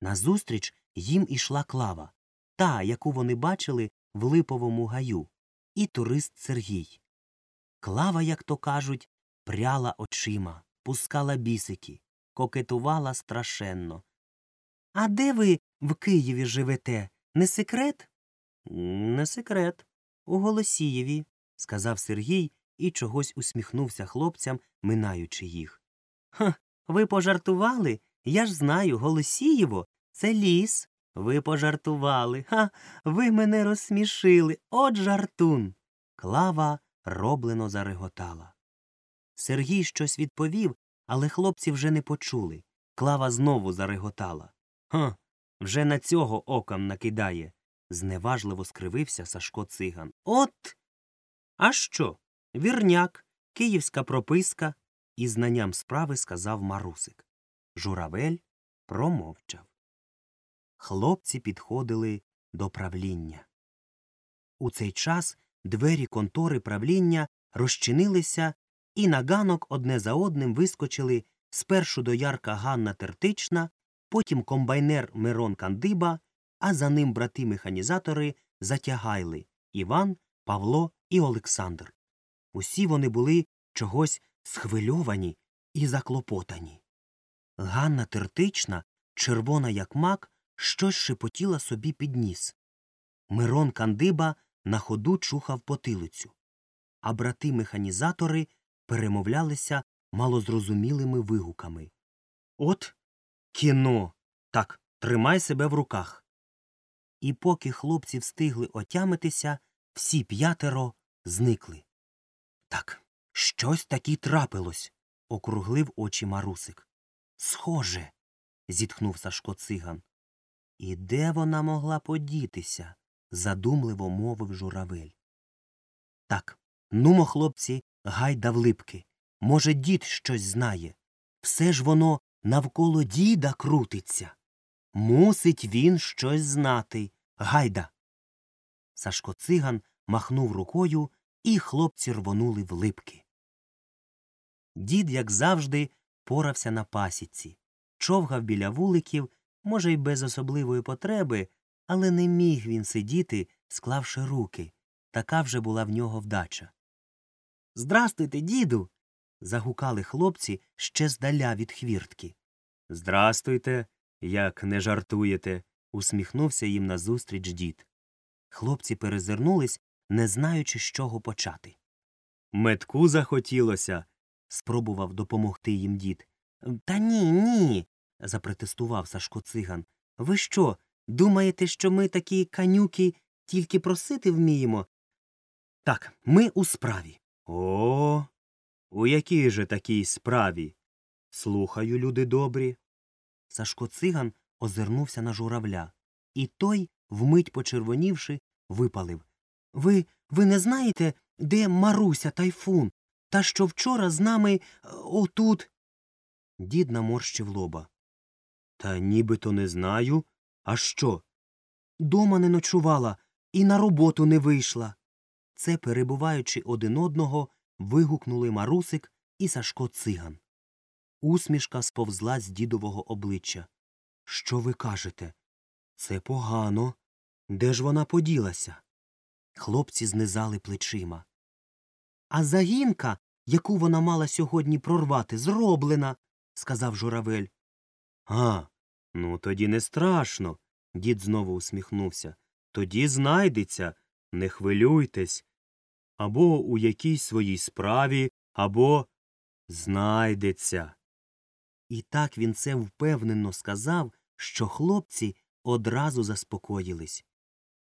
Назустріч їм ішла клава, та, яку вони бачили в липовому гаю, і турист Сергій. Клава, як то кажуть, пряла очима, пускала бісики, кокетувала страшенно. А де ви в Києві живете? Не секрет? Не секрет. У Голосієві, сказав Сергій і чогось усміхнувся хлопцям, минаючи їх. Ха, ви пожартували? Я ж знаю, Голосієво це ліс. Ви пожартували. Ха, ви мене розсмішили. От жартун. Клава роблено зареготала. Сергій щось відповів, але хлопці вже не почули. Клава знову зареготала. Ха, вже на цього оком накидає. зневажливо скривився Сашко циган. От. А що? Вірняк, київська прописка, із знанням справи сказав Марусик. Журавель промовчав. Хлопці підходили до правління. У цей час двері контори правління розчинилися, і на ганок одне за одним вискочили спершу доярка Ганна Тертична, потім комбайнер Мирон Кандиба, а за ним брати механізатори затягайли Іван, Павло і Олександр. Усі вони були чогось схвильовані і заклопотані. Ганна Тертична, червона як мак, щось шепотіла собі під ніс. Мирон Кандиба на ходу чухав потилицю, а брати механізатори перемовлялися малозрозумілими вигуками. От кіно. Так, тримай себе в руках. І поки хлопці встигли отямитися, всі п'ятеро зникли. Так, щось таки трапилось, округлив очі Марусик. Схоже, зітхнув Сашко циган. І де вона могла подітися? задумливо мовив журавель. Так, нумо, хлопці, гайда в липки. Може, дід щось знає. Все ж воно навколо діда крутиться. Мусить він щось знати. Гайда. Сашко циган махнув рукою, і хлопці рвонули в липки. Дід, як завжди, порався на пасіці, човгав біля вуликів, може, й без особливої потреби, але не міг він сидіти, склавши руки. Така вже була в нього вдача. Здрастуйте, діду. загукали хлопці ще здаля від хвіртки. Здрастуйте, як не жартуєте, усміхнувся їм назустріч дід. Хлопці перезирнулись, не знаючи, з чого почати. Метку захотілося, спробував допомогти їм дід. Та ні, ні. запротестував Сашко циган. Ви що, думаєте, що ми такі канюки тільки просити вміємо? Так, ми у справі. О, у якій же такій справі? Слухаю, люди добрі. Сашко циган озирнувся на журавля, і той, вмить почервонівши, випалив. Ви ви не знаєте, де Маруся тайфун, та що вчора з нами е, отут. Дід наморщив лоба. Та нібито не знаю. А що? Дома не ночувала і на роботу не вийшла. Це, перебуваючи один одного, вигукнули Марусик і Сашко циган. Усмішка сповзла з дідового обличчя. Що ви кажете? Це погано. Де ж вона поділася? Хлопці знизали плечима. А загінка, яку вона мала сьогодні прорвати, зроблена, сказав журавель. А, ну тоді не страшно. Дід знову усміхнувся. Тоді знайдеться, не хвилюйтесь. Або у якійсь своїй справі, або знайдеться. І так він це впевнено сказав, що хлопці одразу заспокоїлись.